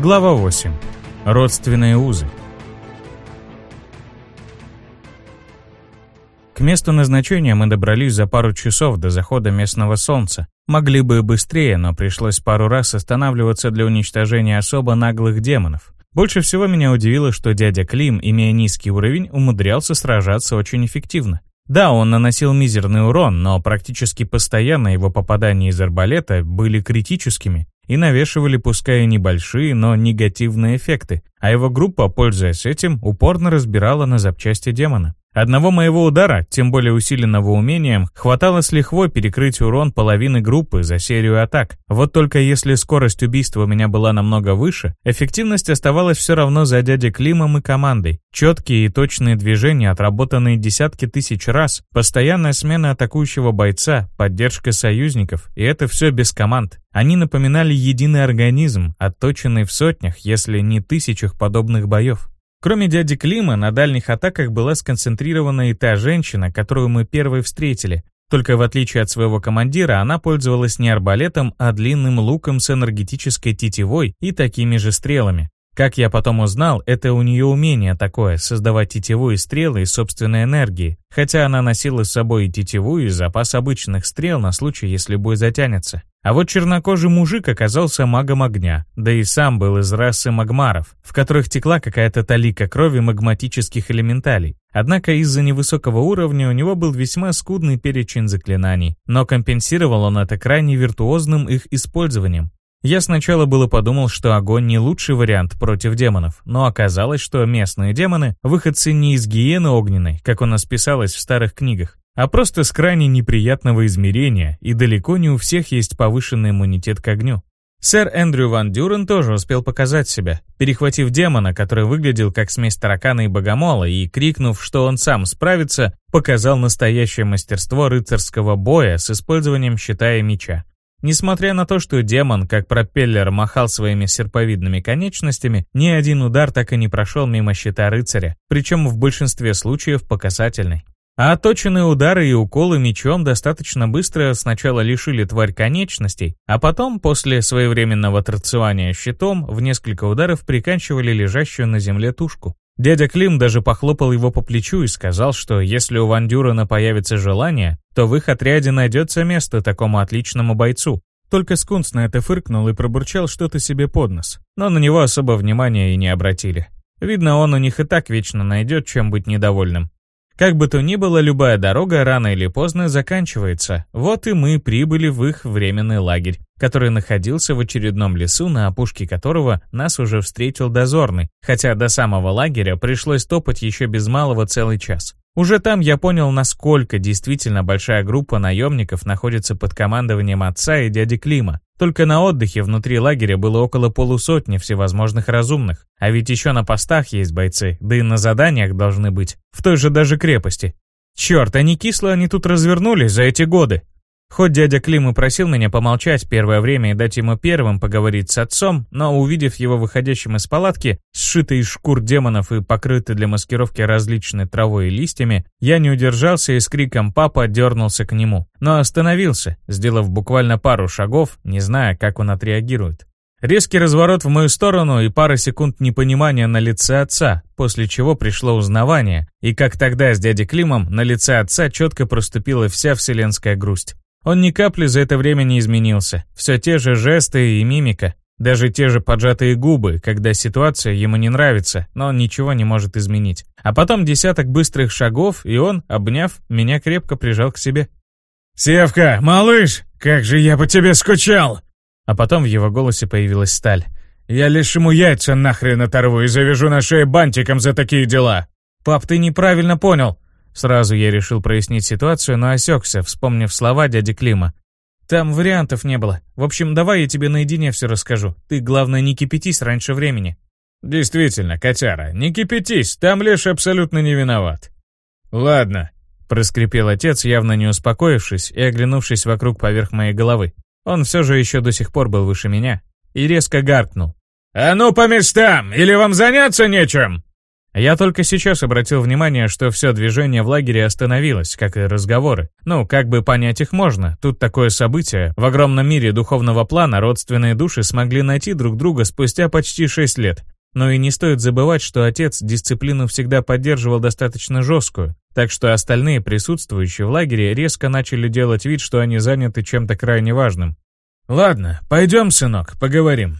Глава 8. Родственные узы. К месту назначения мы добрались за пару часов до захода местного солнца. Могли бы быстрее, но пришлось пару раз останавливаться для уничтожения особо наглых демонов. Больше всего меня удивило, что дядя Клим, имея низкий уровень, умудрялся сражаться очень эффективно. Да, он наносил мизерный урон, но практически постоянно его попадания из арбалета были критическими, и навешивали пускай и небольшие, но негативные эффекты, а его группа, пользуясь этим, упорно разбирала на запчасти демона. Одного моего удара, тем более усиленного умением, хватало с лихвой перекрыть урон половины группы за серию атак. Вот только если скорость убийства у меня была намного выше, эффективность оставалась все равно за дядей Климом и командой. Четкие и точные движения, отработанные десятки тысяч раз, постоянная смена атакующего бойца, поддержка союзников, и это все без команд. Они напоминали единый организм, отточенный в сотнях, если не тысячах подобных боев. Кроме дяди Клима, на дальних атаках была сконцентрирована и та женщина, которую мы первой встретили. Только в отличие от своего командира, она пользовалась не арбалетом, а длинным луком с энергетической тетивой и такими же стрелами. Как я потом узнал, это у нее умение такое — создавать тетиву и стрелы из собственной энергии, хотя она носила с собой и тетиву, и запас обычных стрел на случай, если бой затянется. А вот чернокожий мужик оказался магом огня, да и сам был из расы магмаров, в которых текла какая-то талика крови магматических элементалей. Однако из-за невысокого уровня у него был весьма скудный перечень заклинаний, но компенсировал он это крайне виртуозным их использованием. Я сначала было подумал, что огонь не лучший вариант против демонов, но оказалось, что местные демоны — выходцы не из гиены огненной, как у нас писалось в старых книгах, а просто с крайне неприятного измерения, и далеко не у всех есть повышенный иммунитет к огню. Сэр Эндрю Ван Дюрен тоже успел показать себя, перехватив демона, который выглядел как смесь таракана и богомола, и, крикнув, что он сам справится, показал настоящее мастерство рыцарского боя с использованием щита и меча. Несмотря на то, что демон, как пропеллер, махал своими серповидными конечностями, ни один удар так и не прошел мимо щита рыцаря, причем в большинстве случаев по касательной. А отточенные удары и уколы мечом достаточно быстро сначала лишили тварь конечностей, а потом, после своевременного торцевания щитом, в несколько ударов приканчивали лежащую на земле тушку. Дядя Клим даже похлопал его по плечу и сказал, что если у Ван Дюрена появится желание, то в их отряде найдется место такому отличному бойцу. Только Скунс на это фыркнул и пробурчал что-то себе под нос, но на него особо внимания и не обратили. Видно, он у них и так вечно найдет, чем быть недовольным. Как бы то ни было, любая дорога рано или поздно заканчивается. Вот и мы прибыли в их временный лагерь, который находился в очередном лесу, на опушке которого нас уже встретил дозорный, хотя до самого лагеря пришлось топать еще без малого целый час. Уже там я понял, насколько действительно большая группа наемников находится под командованием отца и дяди Клима. Только на отдыхе внутри лагеря было около полусотни всевозможных разумных. А ведь еще на постах есть бойцы, да и на заданиях должны быть. В той же даже крепости. Черт, а не кисло они тут развернулись за эти годы. Хоть дядя Клим и просил меня помолчать первое время и дать ему первым поговорить с отцом, но увидев его выходящим из палатки, сшитый из шкур демонов и покрытый для маскировки различной травой и листьями, я не удержался и с криком «папа» дернулся к нему, но остановился, сделав буквально пару шагов, не зная, как он отреагирует. Резкий разворот в мою сторону и пара секунд непонимания на лице отца, после чего пришло узнавание, и как тогда с дядей Климом, на лице отца четко проступила вся вселенская грусть. Он ни капли за это время не изменился. Все те же жесты и мимика. Даже те же поджатые губы, когда ситуация ему не нравится, но он ничего не может изменить. А потом десяток быстрых шагов, и он, обняв, меня крепко прижал к себе. «Севка, малыш, как же я по тебе скучал!» А потом в его голосе появилась сталь. «Я лишь ему яйца нахрен оторву и завяжу на шее бантиком за такие дела!» «Пап, ты неправильно понял!» Сразу я решил прояснить ситуацию, но осекся, вспомнив слова дяди Клима. Там вариантов не было. В общем, давай я тебе наедине все расскажу. Ты, главное, не кипятись раньше времени. Действительно, котяра, не кипятись, там лишь абсолютно не виноват. Ладно, проскрипел отец, явно не успокоившись и оглянувшись вокруг поверх моей головы. Он все же еще до сих пор был выше меня. И резко гаркнул. «А ну по местам, или вам заняться нечем?» Я только сейчас обратил внимание, что все движение в лагере остановилось, как и разговоры. Ну, как бы понять их можно, тут такое событие. В огромном мире духовного плана родственные души смогли найти друг друга спустя почти 6 лет. Но и не стоит забывать, что отец дисциплину всегда поддерживал достаточно жесткую, так что остальные присутствующие в лагере резко начали делать вид, что они заняты чем-то крайне важным. «Ладно, пойдем, сынок, поговорим»,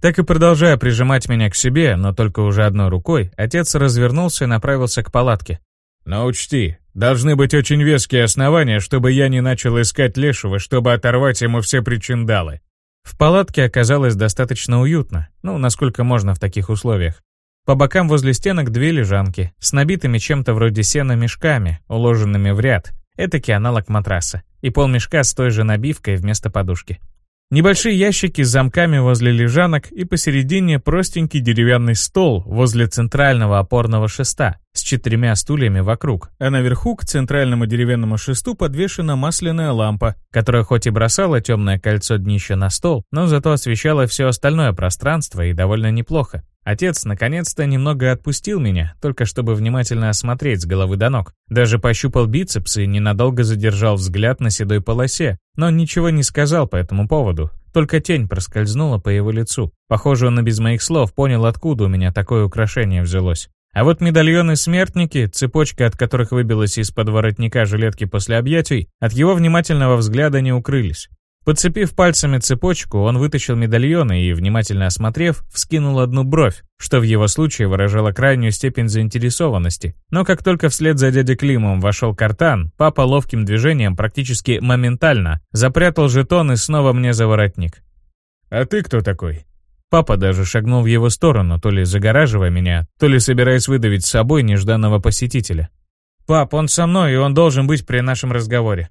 так и продолжая прижимать меня к себе, но только уже одной рукой, отец развернулся и направился к палатке. «Но учти, должны быть очень веские основания, чтобы я не начал искать Лешего, чтобы оторвать ему все причиндалы». В палатке оказалось достаточно уютно, ну, насколько можно в таких условиях. По бокам возле стенок две лежанки, с набитыми чем-то вроде сена мешками, уложенными в ряд, этакий аналог матраса, и полмешка с той же набивкой вместо подушки. Небольшие ящики с замками возле лежанок и посередине простенький деревянный стол возле центрального опорного шеста с четырьмя стульями вокруг, а наверху к центральному деревянному шесту подвешена масляная лампа, которая хоть и бросала темное кольцо днища на стол, но зато освещала все остальное пространство и довольно неплохо. Отец наконец-то немного отпустил меня, только чтобы внимательно осмотреть с головы до ног. Даже пощупал бицепсы и ненадолго задержал взгляд на седой полосе, но ничего не сказал по этому поводу. Только тень проскользнула по его лицу. Похоже, он и без моих слов понял, откуда у меня такое украшение взялось. А вот медальоны-смертники, цепочка от которых выбилась из-под воротника жилетки после объятий, от его внимательного взгляда не укрылись. Подцепив пальцами цепочку, он вытащил медальоны и, внимательно осмотрев, вскинул одну бровь, что в его случае выражало крайнюю степень заинтересованности. Но как только вслед за дядей Климом вошел картан, папа ловким движением практически моментально запрятал жетон и снова мне за воротник. «А ты кто такой?» Папа даже шагнул в его сторону, то ли загораживая меня, то ли собираясь выдавить с собой нежданного посетителя. «Пап, он со мной, и он должен быть при нашем разговоре»,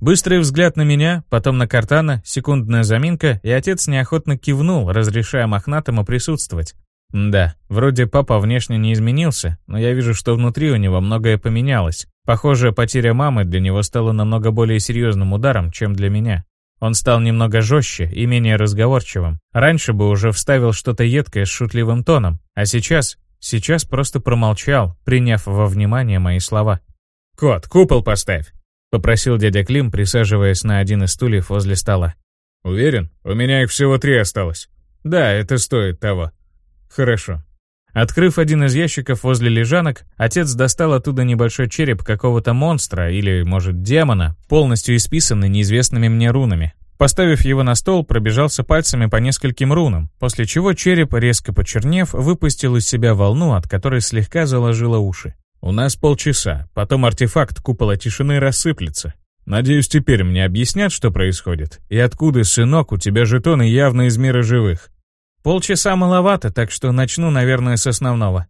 Быстрый взгляд на меня, потом на Картана, секундная заминка, и отец неохотно кивнул, разрешая мохнатому присутствовать. Да, вроде папа внешне не изменился, но я вижу, что внутри у него многое поменялось. Похоже, потеря мамы для него стала намного более серьезным ударом, чем для меня. Он стал немного жестче и менее разговорчивым. Раньше бы уже вставил что-то едкое с шутливым тоном, а сейчас, сейчас просто промолчал, приняв во внимание мои слова. «Кот, купол поставь!» — попросил дядя Клим, присаживаясь на один из стульев возле стола. «Уверен? У меня их всего три осталось. Да, это стоит того». «Хорошо». Открыв один из ящиков возле лежанок, отец достал оттуда небольшой череп какого-то монстра или, может, демона, полностью исписанный неизвестными мне рунами. Поставив его на стол, пробежался пальцами по нескольким рунам, после чего череп, резко почернев, выпустил из себя волну, от которой слегка заложило уши. У нас полчаса, потом артефакт купола тишины рассыплется. Надеюсь, теперь мне объяснят, что происходит, и откуда, сынок, у тебя жетоны явно из мира живых. Полчаса маловато, так что начну, наверное, с основного.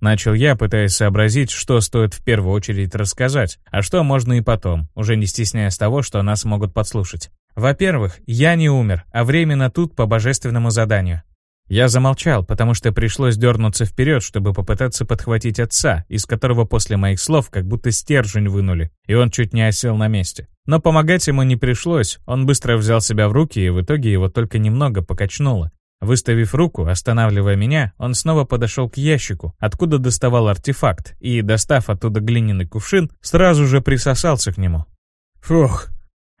Начал я, пытаясь сообразить, что стоит в первую очередь рассказать, а что можно и потом, уже не стесняясь того, что нас могут подслушать. Во-первых, я не умер, а временно тут по божественному заданию. Я замолчал, потому что пришлось дернуться вперед, чтобы попытаться подхватить отца, из которого после моих слов как будто стержень вынули, и он чуть не осел на месте. Но помогать ему не пришлось, он быстро взял себя в руки, и в итоге его только немного покачнуло. Выставив руку, останавливая меня, он снова подошел к ящику, откуда доставал артефакт, и, достав оттуда глиняный кувшин, сразу же присосался к нему. Фух.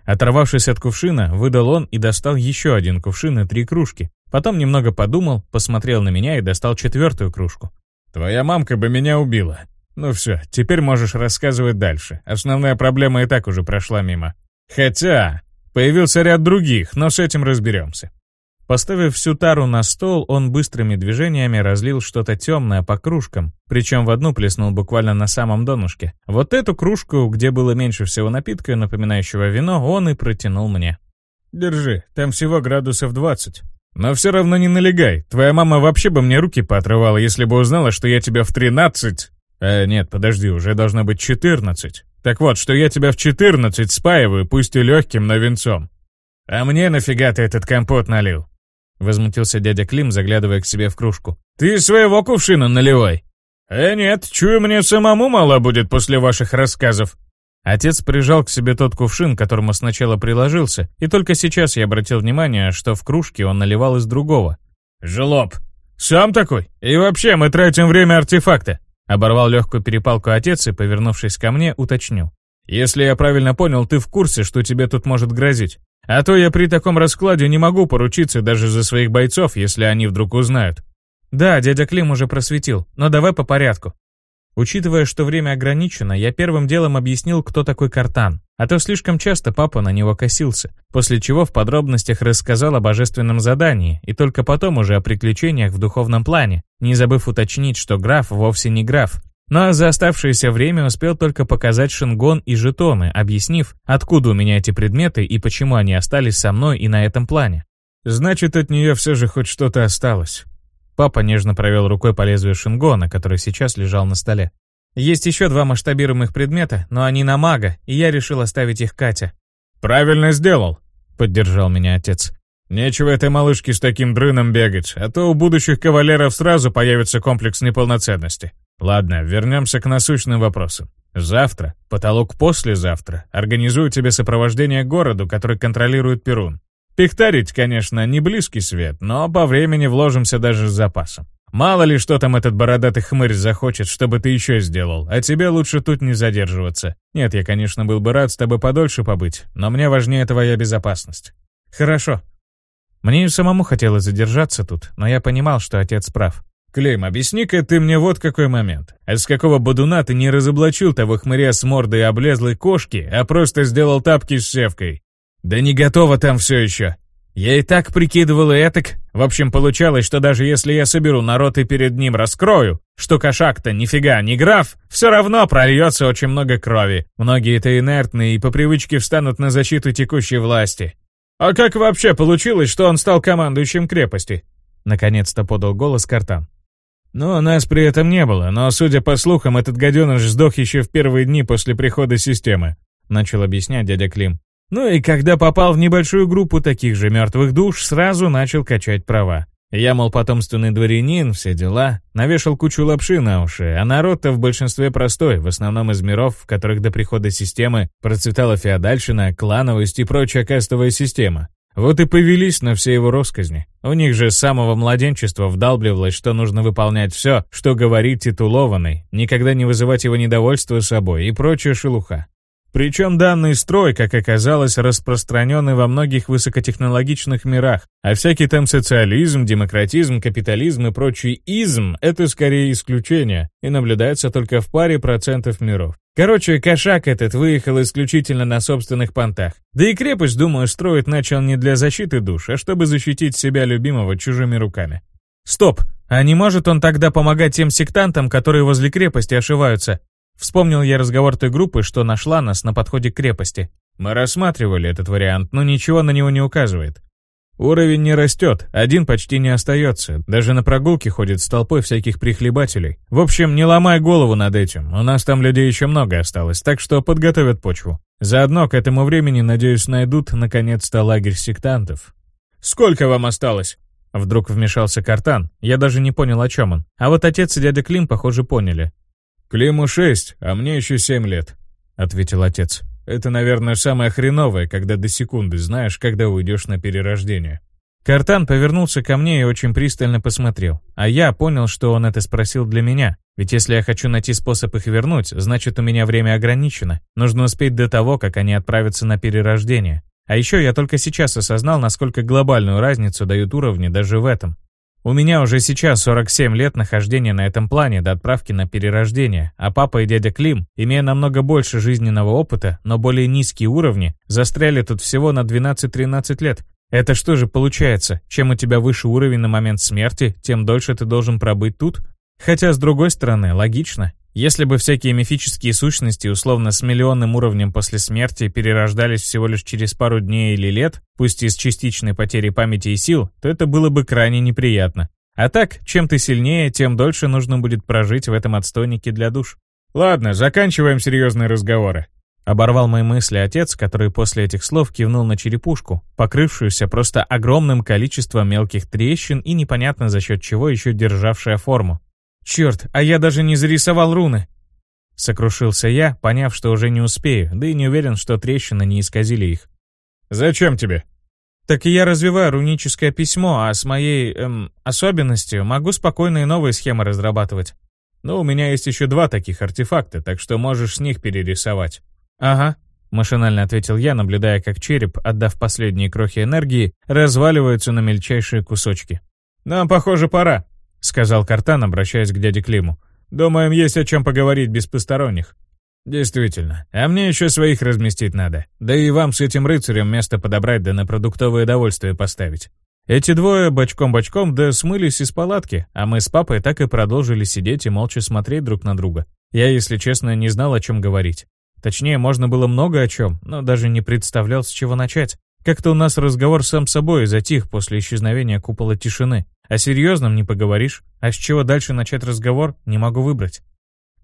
Оторвавшись от кувшина, выдал он и достал еще один кувшин и три кружки, Потом немного подумал, посмотрел на меня и достал четвертую кружку. «Твоя мамка бы меня убила. Ну все, теперь можешь рассказывать дальше. Основная проблема и так уже прошла мимо. Хотя, появился ряд других, но с этим разберемся». Поставив всю тару на стол, он быстрыми движениями разлил что-то темное по кружкам, причем в одну плеснул буквально на самом донышке. Вот эту кружку, где было меньше всего напитка, напоминающего вино, он и протянул мне. «Держи, там всего градусов 20. Но все равно не налегай. Твоя мама вообще бы мне руки поотрывала, если бы узнала, что я тебя в 13... Э, нет, подожди, уже должно быть 14. Так вот, что я тебя в 14 спаиваю, пусть и легким, но венцом. А мне нафига ты этот компот налил? Возмутился дядя Клим, заглядывая к себе в кружку. Ты своего кувшина наливай. Э, нет, чую, мне самому мало будет после ваших рассказов. Отец прижал к себе тот кувшин, которому сначала приложился, и только сейчас я обратил внимание, что в кружке он наливал из другого. «Жлоб! Сам такой? И вообще мы тратим время артефакта. Оборвал легкую перепалку отец и, повернувшись ко мне, уточнил. «Если я правильно понял, ты в курсе, что тебе тут может грозить? А то я при таком раскладе не могу поручиться даже за своих бойцов, если они вдруг узнают». «Да, дядя Клим уже просветил, но давай по порядку. Учитывая, что время ограничено, я первым делом объяснил, кто такой Картан, а то слишком часто папа на него косился, после чего в подробностях рассказал о божественном задании и только потом уже о приключениях в духовном плане, не забыв уточнить, что граф вовсе не граф. Но за оставшееся время успел только показать шингон и жетоны, объяснив, откуда у меня эти предметы и почему они остались со мной и на этом плане. Значит, от нее все же хоть что-то осталось. Папа нежно провел рукой по лезвию шингона, который сейчас лежал на столе. Есть еще два масштабируемых предмета, но они на мага, и я решил оставить их Кате. «Правильно сделал», — поддержал меня отец. «Нечего этой малышке с таким дрыном бегать, а то у будущих кавалеров сразу появится комплекс неполноценности. Ладно, вернемся к насущным вопросам. Завтра, потолок послезавтра, организую тебе сопровождение городу, который контролирует Перун. Пихтарить, конечно, не близкий свет, но по времени вложимся даже с запасом. Мало ли, что там этот бородатый хмырь захочет, чтобы ты еще сделал, а тебе лучше тут не задерживаться. Нет, я, конечно, был бы рад с тобой подольше побыть, но мне важнее твоя безопасность. Хорошо. Мне и самому хотелось задержаться тут, но я понимал, что отец прав. Клейм, объясни-ка ты мне вот какой момент. А с какого бодуна ты не разоблачил того хмыря с мордой облезлой кошки, а просто сделал тапки с севкой? Да не готово там все еще. Я и так прикидывал и этак. В общем, получалось, что даже если я соберу народ и перед ним раскрою, что кошак-то нифига не граф, все равно прольется очень много крови. Многие-то инертные и по привычке встанут на защиту текущей власти. А как вообще получилось, что он стал командующим крепости? Наконец-то подал голос Картан. Ну, нас при этом не было, но, судя по слухам, этот гаденыш сдох еще в первые дни после прихода системы, начал объяснять дядя Клим. Ну и когда попал в небольшую группу таких же мертвых душ, сразу начал качать права. Я, мол, потомственный дворянин, все дела, навешал кучу лапши на уши, а народ-то в большинстве простой, в основном из миров, в которых до прихода системы процветала феодальщина, клановость и прочая кастовая система. Вот и повелись на все его росказни. У них же с самого младенчества вдалбливалось, что нужно выполнять все, что говорит титулованный, никогда не вызывать его недовольство собой и прочая шелуха. Причем данный строй, как оказалось, распространенный во многих высокотехнологичных мирах, а всякий там социализм, демократизм, капитализм и прочий изм — это скорее исключение и наблюдается только в паре процентов миров. Короче, кошак этот выехал исключительно на собственных понтах. Да и крепость, думаю, строить начал не для защиты душ, а чтобы защитить себя любимого чужими руками. Стоп! А не может он тогда помогать тем сектантам, которые возле крепости ошиваются? Вспомнил я разговор той группы, что нашла нас на подходе к крепости. Мы рассматривали этот вариант, но ничего на него не указывает. Уровень не растет, один почти не остается, даже на прогулке ходит с толпой всяких прихлебателей. В общем, не ломай голову над этим, у нас там людей еще много осталось, так что подготовят почву. Заодно к этому времени, надеюсь, найдут наконец-то лагерь сектантов. «Сколько вам осталось?» Вдруг вмешался Картан, я даже не понял, о чем он. А вот отец и дядя Клим, похоже, поняли. «Климу шесть, а мне еще семь лет», — ответил отец. «Это, наверное, самое хреновое, когда до секунды знаешь, когда уйдешь на перерождение». Картан повернулся ко мне и очень пристально посмотрел. А я понял, что он это спросил для меня. Ведь если я хочу найти способ их вернуть, значит у меня время ограничено. Нужно успеть до того, как они отправятся на перерождение. А еще я только сейчас осознал, насколько глобальную разницу дают уровни даже в этом. У меня уже сейчас 47 лет нахождения на этом плане до отправки на перерождение, а папа и дядя Клим, имея намного больше жизненного опыта, но более низкие уровни, застряли тут всего на 12-13 лет. Это что же получается? Чем у тебя выше уровень на момент смерти, тем дольше ты должен пробыть тут? Хотя, с другой стороны, логично. Если бы всякие мифические сущности, условно с миллионным уровнем после смерти, перерождались всего лишь через пару дней или лет, пусть и с частичной потерей памяти и сил, то это было бы крайне неприятно. А так, чем ты сильнее, тем дольше нужно будет прожить в этом отстойнике для душ. Ладно, заканчиваем серьезные разговоры. Оборвал мои мысли отец, который после этих слов кивнул на черепушку, покрывшуюся просто огромным количеством мелких трещин и непонятно за счет чего еще державшая форму. «Черт, а я даже не зарисовал руны!» Сокрушился я, поняв, что уже не успею, да и не уверен, что трещины не исказили их. «Зачем тебе?» «Так и я развиваю руническое письмо, а с моей, эм, особенностью могу спокойно и новые схемы разрабатывать». Но у меня есть еще два таких артефакта, так что можешь с них перерисовать». «Ага», — машинально ответил я, наблюдая, как череп, отдав последние крохи энергии, разваливается на мельчайшие кусочки. «Нам, похоже, пора», — сказал Картан, обращаясь к дяде Климу. «Думаем, есть о чем поговорить без посторонних». «Действительно. А мне еще своих разместить надо. Да и вам с этим рыцарем место подобрать да на продуктовое довольствие поставить». Эти двое бочком-бочком да смылись из палатки, а мы с папой так и продолжили сидеть и молча смотреть друг на друга. Я, если честно, не знал, о чем говорить. Точнее, можно было много о чем, но даже не представлял, с чего начать. Как-то у нас разговор сам собой затих после исчезновения купола тишины. О серьезном не поговоришь, а с чего дальше начать разговор, не могу выбрать.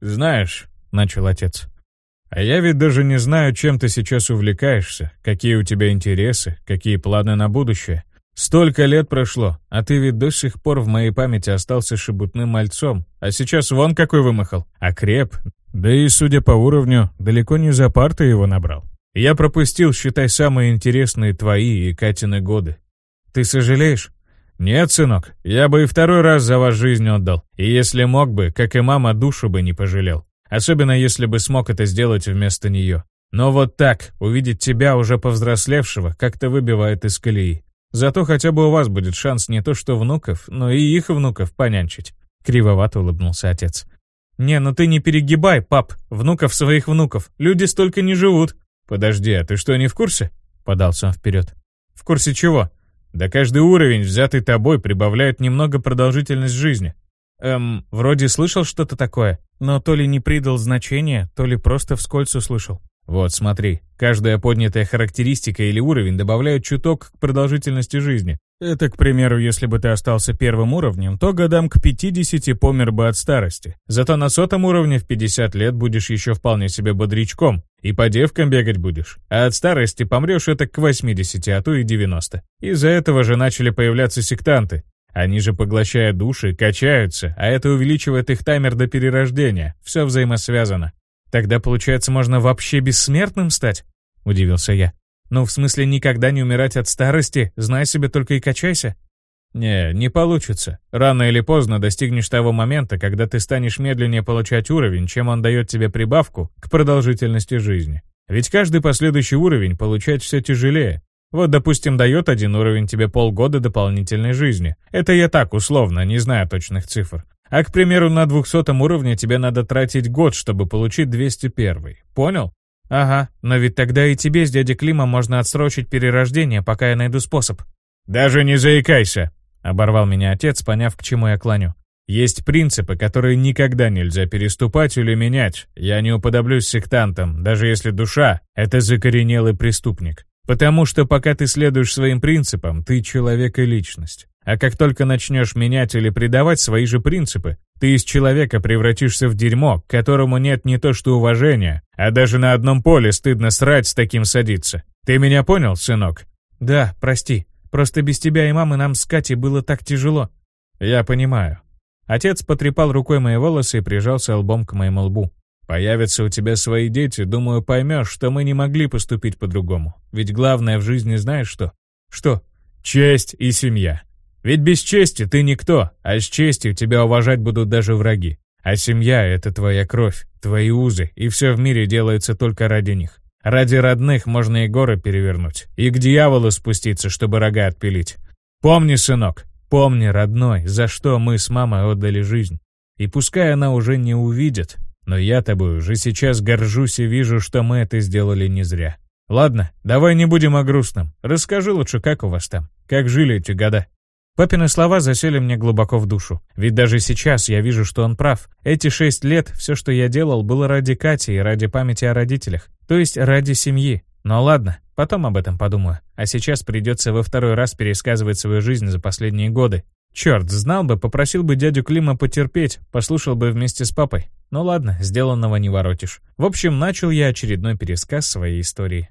«Знаешь», — начал отец, — «а я ведь даже не знаю, чем ты сейчас увлекаешься, какие у тебя интересы, какие планы на будущее. Столько лет прошло, а ты ведь до сих пор в моей памяти остался шебутным мальцом, а сейчас вон какой вымахал, окреп, да и, судя по уровню, далеко не за парты его набрал. Я пропустил, считай, самые интересные твои и Катины годы. Ты сожалеешь? Нет, сынок, я бы и второй раз за вас жизнь отдал, и если мог бы, как и мама, душу бы не пожалел. Особенно если бы смог это сделать вместо нее. Но вот так, увидеть тебя уже повзрослевшего, как-то выбивает из колеи. Зато хотя бы у вас будет шанс не то что внуков, но и их внуков понянчить. Кривовато улыбнулся отец. «Не, ну ты не перегибай, пап, внуков своих внуков. Люди столько не живут». «Подожди, а ты что, не в курсе?» Подался он вперед. «В курсе чего?» «Да каждый уровень, взятый тобой, прибавляет немного продолжительность жизни». «Эм, вроде слышал что-то такое, но то ли не придал значения, то ли просто вскользь услышал». Вот, смотри, каждая поднятая характеристика или уровень добавляет чуток к продолжительности жизни. Это, к примеру, если бы ты остался первым уровнем, то годам к 50 помер бы от старости. Зато на сотом уровне в 50 лет будешь еще вполне себе бодрячком, и по девкам бегать будешь. А от старости помрешь это к 80, а то и 90. Из-за этого же начали появляться сектанты. Они же, поглощая души, качаются, а это увеличивает их таймер до перерождения. Все взаимосвязано. Тогда, получается, можно вообще бессмертным стать? Удивился я. Ну, в смысле, никогда не умирать от старости, знай себе только и качайся? Не, не получится. Рано или поздно достигнешь того момента, когда ты станешь медленнее получать уровень, чем он дает тебе прибавку к продолжительности жизни. Ведь каждый последующий уровень получать все тяжелее. Вот, допустим, дает один уровень тебе полгода дополнительной жизни. Это я так, условно, не знаю точных цифр. А, к примеру, на 200 уровне тебе надо тратить год, чтобы получить 201. Понял? Ага, но ведь тогда и тебе с дядей Клима можно отсрочить перерождение, пока я найду способ. Даже не заикайся, оборвал меня отец, поняв, к чему я клоню. Есть принципы, которые никогда нельзя переступать или менять. Я не уподоблюсь сектантам, даже если душа — это закоренелый преступник. Потому что пока ты следуешь своим принципам, ты человек и личность. А как только начнешь менять или предавать свои же принципы, ты из человека превратишься в дерьмо, к которому нет не то что уважения, а даже на одном поле стыдно срать с таким садиться. Ты меня понял, сынок? Да, прости. Просто без тебя и мамы нам с Катей было так тяжело. Я понимаю. Отец потрепал рукой мои волосы и прижался лбом к моему лбу. Появятся у тебя свои дети, думаю, поймешь, что мы не могли поступить по-другому. Ведь главное в жизни знаешь что? Что? Честь и семья. Ведь без чести ты никто, а с честью тебя уважать будут даже враги. А семья — это твоя кровь, твои узы, и все в мире делается только ради них. Ради родных можно и горы перевернуть, и к дьяволу спуститься, чтобы рога отпилить. Помни, сынок, помни, родной, за что мы с мамой отдали жизнь. И пускай она уже не увидит, но я тобой уже сейчас горжусь и вижу, что мы это сделали не зря. Ладно, давай не будем о грустном. Расскажи лучше, как у вас там, как жили эти года. Папины слова засели мне глубоко в душу. Ведь даже сейчас я вижу, что он прав. Эти шесть лет все, что я делал, было ради Кати и ради памяти о родителях. То есть ради семьи. Но ладно, потом об этом подумаю. А сейчас придется во второй раз пересказывать свою жизнь за последние годы. Черт, знал бы, попросил бы дядю Клима потерпеть, послушал бы вместе с папой. Ну ладно, сделанного не воротишь. В общем, начал я очередной пересказ своей истории.